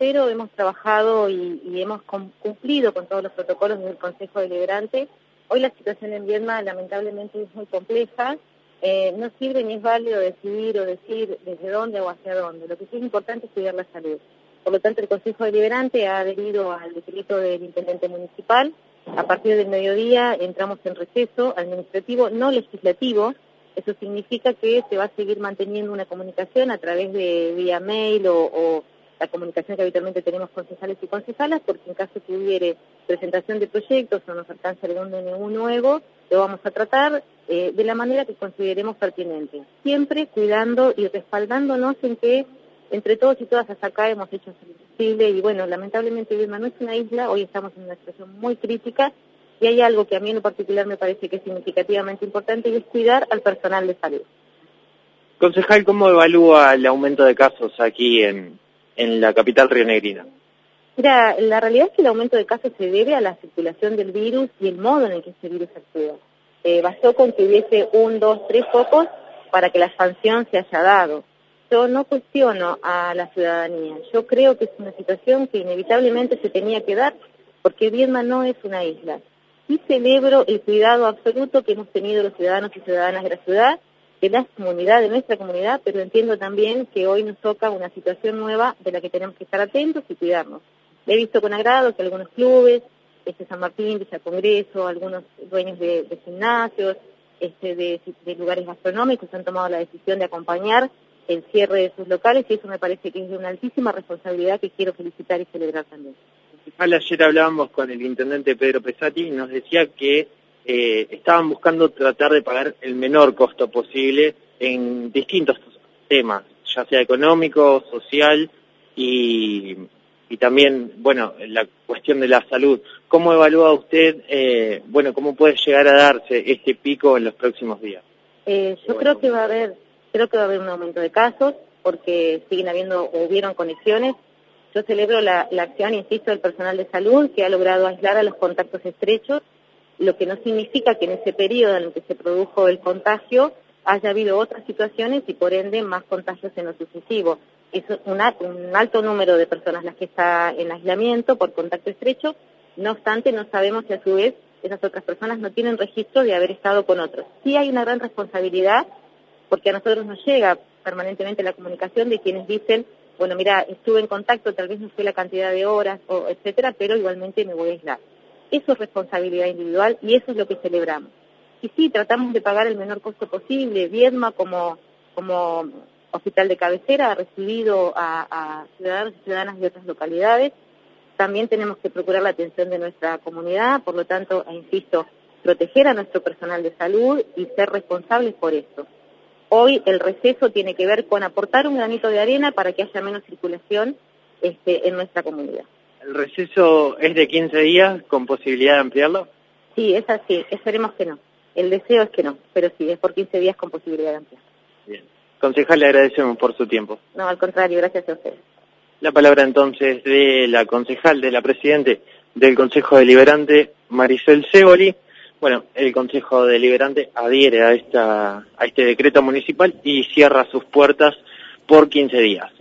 cero hemos trabajado y, hemos cumplido con todos los protocolos del Consejo Deliberante. Hoy la situación en Viedma lamentablemente es muy compleja. Eh, no sirve ni es válido decidir o decir desde dónde o hacia dónde. Lo que sí es importante es cuidar la salud. Por lo tanto, el Consejo Deliberante ha adherido al decreto del Intendente Municipal. A partir del mediodía entramos en receso administrativo, no legislativo, eso significa que se va a seguir manteniendo una comunicación a través de vía mail o, la comunicación que habitualmente tenemos concejales y concejalas, porque en caso que hubiere presentación de proyectos o nos alcance algún DNU nuevo, lo vamos a tratar eh, de la manera que consideremos pertinente, siempre cuidando y respaldándonos en que entre todos y todas hasta acá hemos hecho posible y bueno, lamentablemente Vilma no es una isla, hoy estamos en una situación muy crítica y hay algo que a mí en lo particular me parece que es significativamente importante y es cuidar al personal de salud. Concejal, ¿cómo evalúa el aumento de casos aquí en, en la capital rionegrina? Mira, la realidad es que el aumento de casos se debe a la circulación del virus y el modo en el que ese virus actúa. Eh, bastó con que hubiese un, dos, tres focos para que la expansión se haya dado. Yo no cuestiono a la ciudadanía. Yo creo que es una situación que inevitablemente se tenía que dar porque Viedma no es una isla sí celebro el cuidado absoluto que hemos tenido los ciudadanos y ciudadanas de la ciudad, de la comunidad, de nuestra comunidad, pero entiendo también que hoy nos toca una situación nueva de la que tenemos que estar atentos y cuidarnos. He visto con agrado que algunos clubes, este San Martín, Villa Congreso, algunos dueños de, gimnasios, este, de, de, lugares gastronómicos han tomado la decisión de acompañar el cierre de sus locales y eso me parece que es de una altísima responsabilidad que quiero felicitar y celebrar también ayer hablábamos con el intendente Pedro Pesati y nos decía que eh, estaban buscando tratar de pagar el menor costo posible en distintos temas, ya sea económico, social y, también, bueno, la cuestión de la salud. ¿Cómo evalúa usted, eh, bueno, cómo puede llegar a darse este pico en los próximos días? Eh, yo creo que va a haber, creo que va a haber un aumento de casos porque siguen habiendo hubieron conexiones yo celebro la, acción, insisto, del personal de salud que ha logrado aislar a los contactos estrechos, lo que no significa que en ese periodo en el que se produjo el contagio haya habido otras situaciones y por ende más contagios en lo sucesivo. Es un, alto número de personas las que está en aislamiento por contacto estrecho, no obstante no sabemos si a su vez esas otras personas no tienen registro de haber estado con otros. Sí hay una gran responsabilidad porque a nosotros nos llega permanentemente la comunicación de quienes dicen bueno, mira, estuve en contacto, tal vez no fue la cantidad de horas, o etcétera, pero igualmente me voy a aislar. Eso es responsabilidad individual y eso es lo que celebramos. Y sí, tratamos de pagar el menor costo posible. Viedma, como, como hospital de cabecera, ha recibido a, ciudadanos y ciudadanas de otras localidades. También tenemos que procurar la atención de nuestra comunidad, por lo tanto, e insisto, proteger a nuestro personal de salud y ser responsables por esto. Hoy el receso tiene que ver con aportar un granito de arena para que haya menos circulación este, en nuestra comunidad. ¿El receso es de 15 días con posibilidad de ampliarlo? Sí, es así. Esperemos que no. El deseo es que no, pero sí, es por 15 días con posibilidad de ampliarlo. Bien. Concejal, le agradecemos por su tiempo. No, al contrario, gracias a ustedes. La palabra entonces de la concejal, de la presidente del Consejo Deliberante, Maricel Ceboli. Bueno, el Consejo Deliberante adhiere a, esta, a este decreto municipal y cierra sus puertas por 15 días.